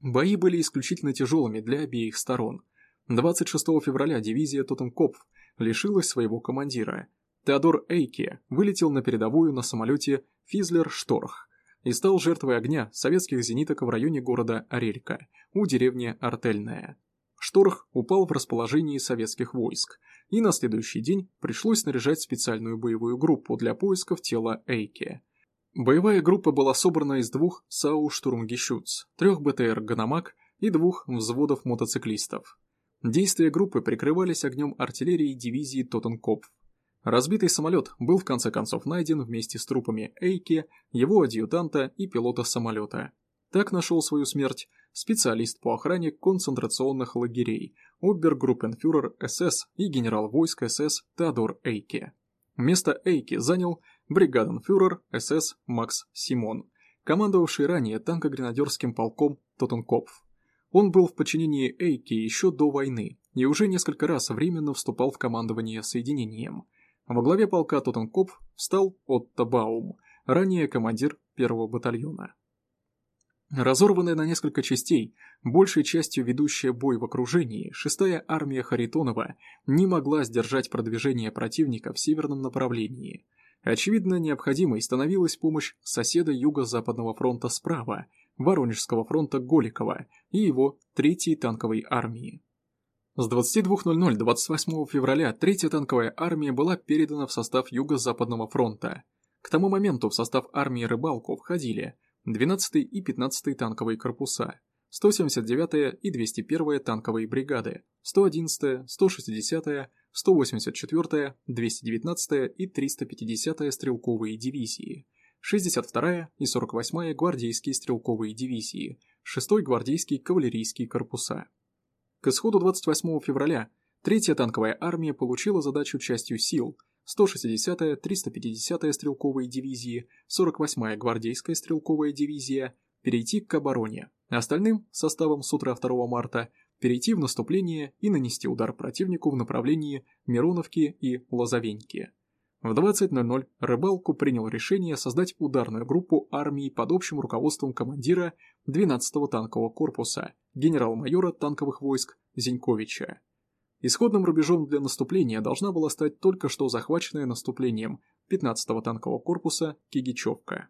Бои были исключительно тяжелыми для обеих сторон. 26 февраля дивизия Тоттенкопф лишилась своего командира. Теодор Эйке вылетел на передовую на самолете Физлер-Шторх и стал жертвой огня советских зениток в районе города Орелька, у деревни Артельная. Шторх упал в расположении советских войск, и на следующий день пришлось снаряжать специальную боевую группу для поисков тела Эйке. Боевая группа была собрана из двух САУ «Штурмгешютц», трех БТР «Ганомаг» и двух взводов мотоциклистов. Действия группы прикрывались огнем артиллерии дивизии Тоттенкопф. Разбитый самолет был в конце концов найден вместе с трупами Эйке, его адъютанта и пилота самолета. Так нашел свою смерть специалист по охране концентрационных лагерей, обергруппенфюрер СС и генерал войск СС Теодор Эйке. Место Эйки занял бригаденфюрер СС Макс Симон, командовавший ранее танкогренадерским полком Тоттенкопф. Он был в подчинении Эйки еще до войны и уже несколько раз временно вступал в командование соединением. Во главе полка Тоттенкопф встал Отто Баум, ранее командир первого батальона. Разорванная на несколько частей, большей частью ведущая бой в окружении, шестая армия Харитонова не могла сдержать продвижение противника в северном направлении. Очевидно, необходимой становилась помощь соседа Юго-Западного фронта справа – Воронежского фронта Голикова и его 3-й танковой армии. С 22.00 28 февраля 3-я танковая армия была передана в состав Юго-Западного фронта. К тому моменту в состав армии Рыбалку входили 12-й и 15-й танковые корпуса, 179-я и 201-я танковые бригады, 111-я, 160-я, 184-я, 219-я и 350-я стрелковые дивизии, 62-я и 48-я гвардейские стрелковые дивизии, 6-й гвардейский кавалерийские корпуса. К исходу 28 февраля 3-я танковая армия получила задачу частью сил. 160-я, 350-я стрелковые дивизии, 48-я гвардейская стрелковая дивизия перейти к обороне, остальным составом с утра 2 марта перейти в наступление и нанести удар противнику в направлении Мироновки и Лозовеньки. В 20.00 Рыбалку принял решение создать ударную группу армии под общим руководством командира 12-го танкового корпуса, генерал-майора танковых войск Зиньковича. Исходным рубежом для наступления должна была стать только что захваченная наступлением 15-го танкового корпуса Кигичевка.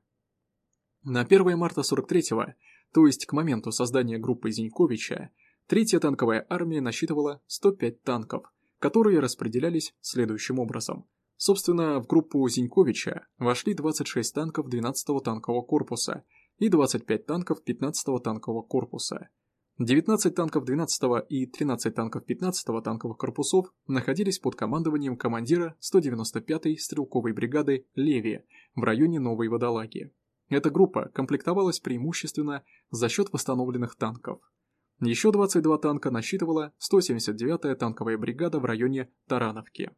На 1 марта 43-го, то есть к моменту создания группы Зиньковича, Третья танковая армия насчитывала 105 танков, которые распределялись следующим образом. Собственно, в группу Зиньковича вошли 26 танков 12-го танкового корпуса и 25 танков 15-го танкового корпуса. 19 танков 12-го и 13 танков 15-го танковых корпусов находились под командованием командира 195-й стрелковой бригады «Леви» в районе Новой Водолаги. Эта группа комплектовалась преимущественно за счет восстановленных танков. Еще 22 танка насчитывала 179-я танковая бригада в районе Тарановки.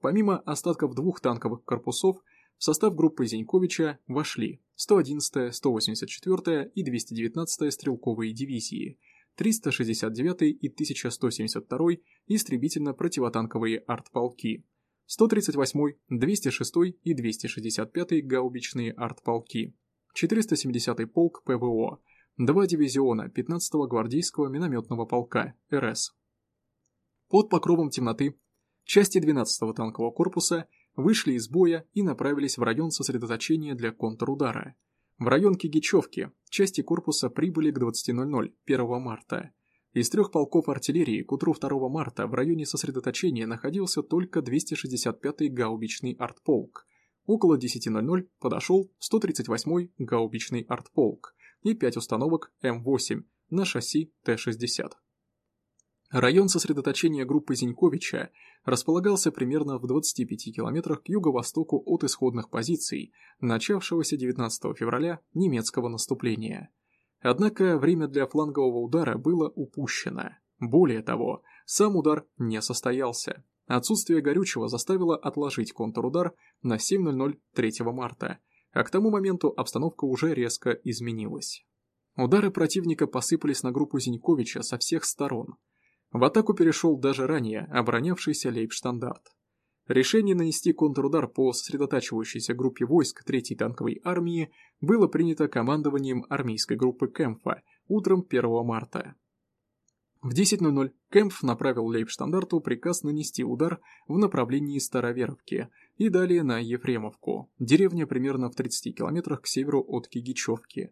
Помимо остатков двух танковых корпусов, в состав группы Зиньковича вошли 111-я, 184-я и 219-я стрелковые дивизии, 369-й и 1172-й истребительно-противотанковые артполки, 138-й, 206-й и 265-й гаубичные артполки, 470-й полк ПВО, два дивизиона 15-го гвардейского минометного полка РС. Под покровом темноты части 12-го танкового корпуса вышли из боя и направились в район сосредоточения для контрудара. В район Кигичевки части корпуса прибыли к 20.00 1 марта. Из трех полков артиллерии к утру 2 марта в районе сосредоточения находился только 265-й гаубичный артполк. Около 10.00 подошел 138-й гаубичный артполк и 5 установок М8 на шасси Т-60. Район сосредоточения группы Зиньковича располагался примерно в 25 километрах к юго-востоку от исходных позиций, начавшегося 19 февраля немецкого наступления. Однако время для флангового удара было упущено. Более того, сам удар не состоялся. Отсутствие горючего заставило отложить контрудар на 7.00 3 марта, а к тому моменту обстановка уже резко изменилась. Удары противника посыпались на группу Зиньковича со всех сторон. В атаку перешел даже ранее оборонявшийся лейбштандарт. Решение нанести контрудар по сосредотачивающейся группе войск 3-й танковой армии было принято командованием армейской группы Кемфа утром 1 марта. В 10.00 Кемпф направил лейбштандарту приказ нанести удар в направлении Староверовки и далее на Ефремовку, деревня примерно в 30 километрах к северу от Кигичевки,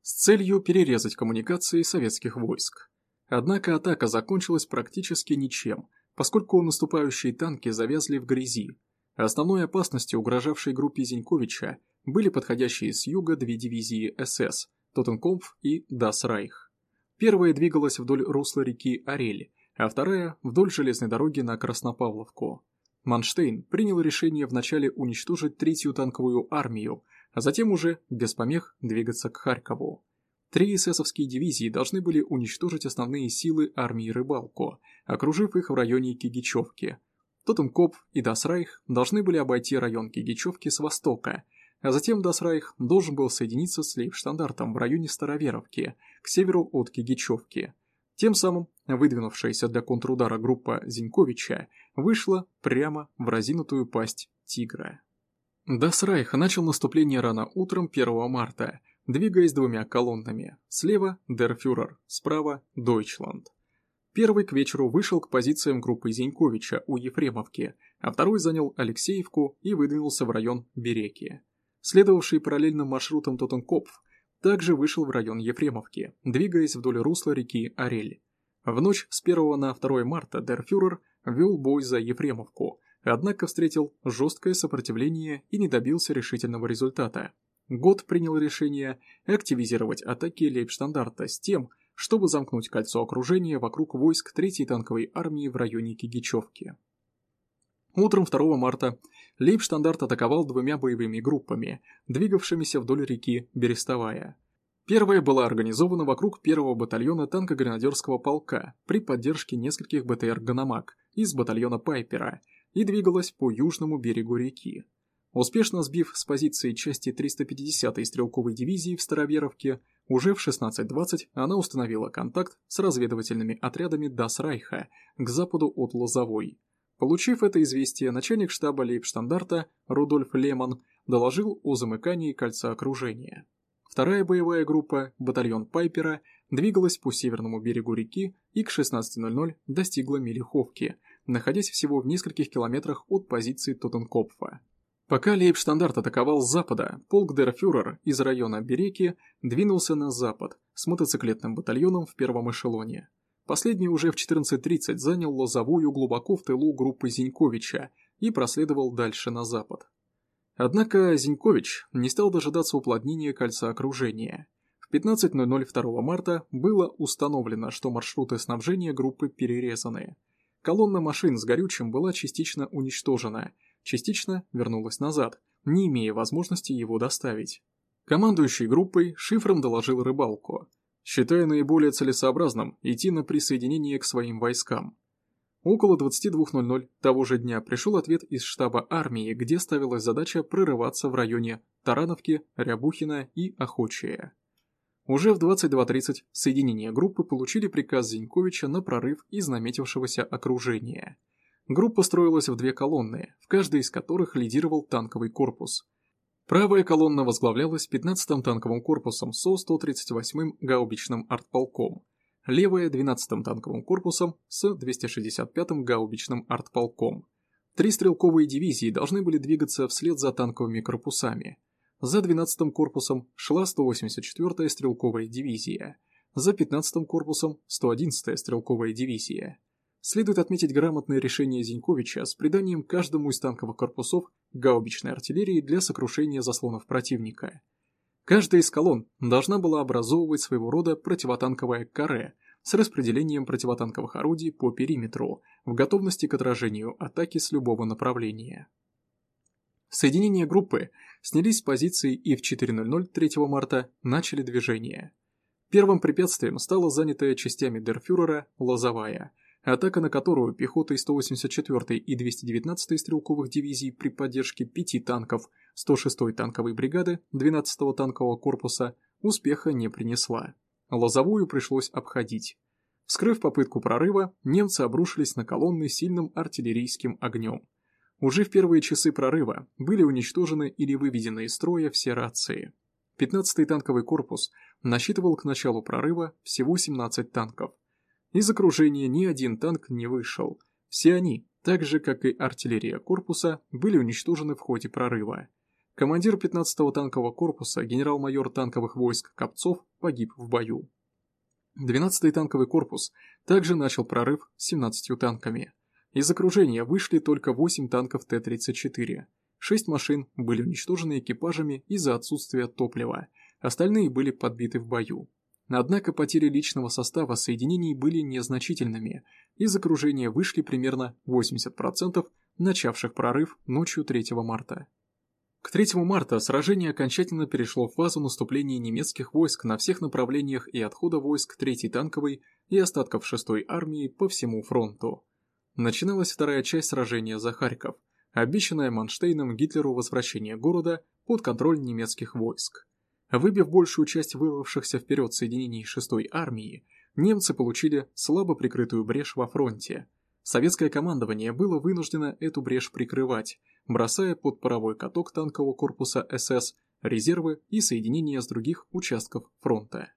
с целью перерезать коммуникации советских войск. Однако атака закончилась практически ничем, поскольку наступающие танки завязли в грязи. Основной опасностью, угрожавшей группе Зиньковича, были подходящие с юга две дивизии СС – Тоттенкомф и Дас-Райх. Первая двигалась вдоль русла реки Орель, а вторая – вдоль железной дороги на Краснопавловку. Манштейн принял решение вначале уничтожить третью танковую армию, а затем уже, без помех, двигаться к Харькову. Три эсэсовские дивизии должны были уничтожить основные силы армии Рыбалко, окружив их в районе Кигичевки. Тоттенкоп и Дасрайх должны были обойти район Кигичевки с востока, а затем Дасрайх должен был соединиться с Лейбштандартом в районе Староверовки, к северу от Кигичевки. Тем самым выдвинувшаяся для контрудара группа Зиньковича вышла прямо в разинутую пасть тигра. Дасрайх начал наступление рано утром 1 марта, двигаясь двумя колоннами. Слева – Дерфюрер, справа – Дойчланд. Первый к вечеру вышел к позициям группы Зиньковича у Ефремовки, а второй занял Алексеевку и выдвинулся в район Береки следовавший параллельным маршрутом Тоттенкопф, также вышел в район Ефремовки, двигаясь вдоль русла реки Орель. В ночь с 1 на 2 марта Дерфюрер вел бой за Ефремовку, однако встретил жесткое сопротивление и не добился решительного результата. Год принял решение активизировать атаки Лейбштандарта с тем, чтобы замкнуть кольцо окружения вокруг войск 3-й танковой армии в районе Кигичевки. Утром 2 марта Лейбштандарт атаковал двумя боевыми группами, двигавшимися вдоль реки Берестовая. Первая была организована вокруг первого батальона танкогренадерского полка при поддержке нескольких БТР «Ганомаг» из батальона Пайпера и двигалась по южному берегу реки. Успешно сбив с позиции части 350-й стрелковой дивизии в Староверовке, уже в 16.20 она установила контакт с разведывательными отрядами Дас Райха к западу от Лозовой. Получив это известие, начальник штаба лейбштандарта Рудольф Лемон доложил о замыкании кольца окружения. Вторая боевая группа, батальон Пайпера, двигалась по северному берегу реки и к 16.00 достигла Мелиховки, находясь всего в нескольких километрах от позиции Тоттенкопфа. Пока Лейбштандарт атаковал с запада, полк Дерфюрер из района Береки двинулся на запад с мотоциклетным батальоном в первом эшелоне. Последний уже в 14.30 занял Лозовую глубоко в тылу группы Зиньковича и проследовал дальше на запад. Однако Зинькович не стал дожидаться уплотнения кольца окружения. В 15.00 2 марта было установлено, что маршруты снабжения группы перерезаны. Колонна машин с горючим была частично уничтожена, частично вернулась назад, не имея возможности его доставить. Командующий группой шифром доложил рыбалку, считая наиболее целесообразным идти на присоединение к своим войскам. Около 22.00 того же дня пришел ответ из штаба армии, где ставилась задача прорываться в районе Тарановки, Рябухина и Охочая. Уже в 22.30 соединения группы получили приказ Зиньковича на прорыв из наметившегося окружения. Группа строилась в две колонны, в каждой из которых лидировал танковый корпус. Правая колонна возглавлялась 15-м танковым корпусом со 138-м гаубичным артполком, левая 12-м танковым корпусом с 265-м гаубичным артполком. Три стрелковые дивизии должны были двигаться вслед за танковыми корпусами. За 12-м корпусом шла 184-я стрелковая дивизия, за 15-м корпусом 111-я стрелковая дивизия. Следует отметить грамотное решение Зиньковича с приданием каждому из танковых корпусов гаубичной артиллерии для сокрушения заслонов противника – Каждая из колонн должна была образовывать своего рода противотанковое каре с распределением противотанковых орудий по периметру в готовности к отражению атаки с любого направления. Соединения группы снялись с позиции и в 4.00 3 марта начали движение. Первым препятствием стала занятая частями Дерфюрера Лозовая – атака на которую пехотой 184-й и 219-й стрелковых дивизий при поддержке пяти танков 106-й танковой бригады 12-го танкового корпуса успеха не принесла. Лозовую пришлось обходить. Вскрыв попытку прорыва, немцы обрушились на колонны сильным артиллерийским огнем. Уже в первые часы прорыва были уничтожены или выведены из строя все рации. 15-й танковый корпус насчитывал к началу прорыва всего 17 танков, из окружения ни один танк не вышел. Все они, так же как и артиллерия корпуса, были уничтожены в ходе прорыва. Командир 15-го танкового корпуса, генерал-майор танковых войск Копцов, погиб в бою. 12-й танковый корпус также начал прорыв с 17 танками. Из окружения вышли только 8 танков Т-34. 6 машин были уничтожены экипажами из-за отсутствия топлива, остальные были подбиты в бою. Однако потери личного состава соединений были незначительными, из окружения вышли примерно 80% начавших прорыв ночью 3 марта. К 3 марта сражение окончательно перешло в фазу наступления немецких войск на всех направлениях и отхода войск 3-й танковой и остатков 6-й армии по всему фронту. Начиналась вторая часть сражения за Харьков, обещанная Манштейном Гитлеру возвращение города под контроль немецких войск. Выбив большую часть вырвавшихся вперед соединений 6-й армии, немцы получили слабо прикрытую брешь во фронте. Советское командование было вынуждено эту брешь прикрывать, бросая под паровой каток танкового корпуса СС резервы и соединения с других участков фронта.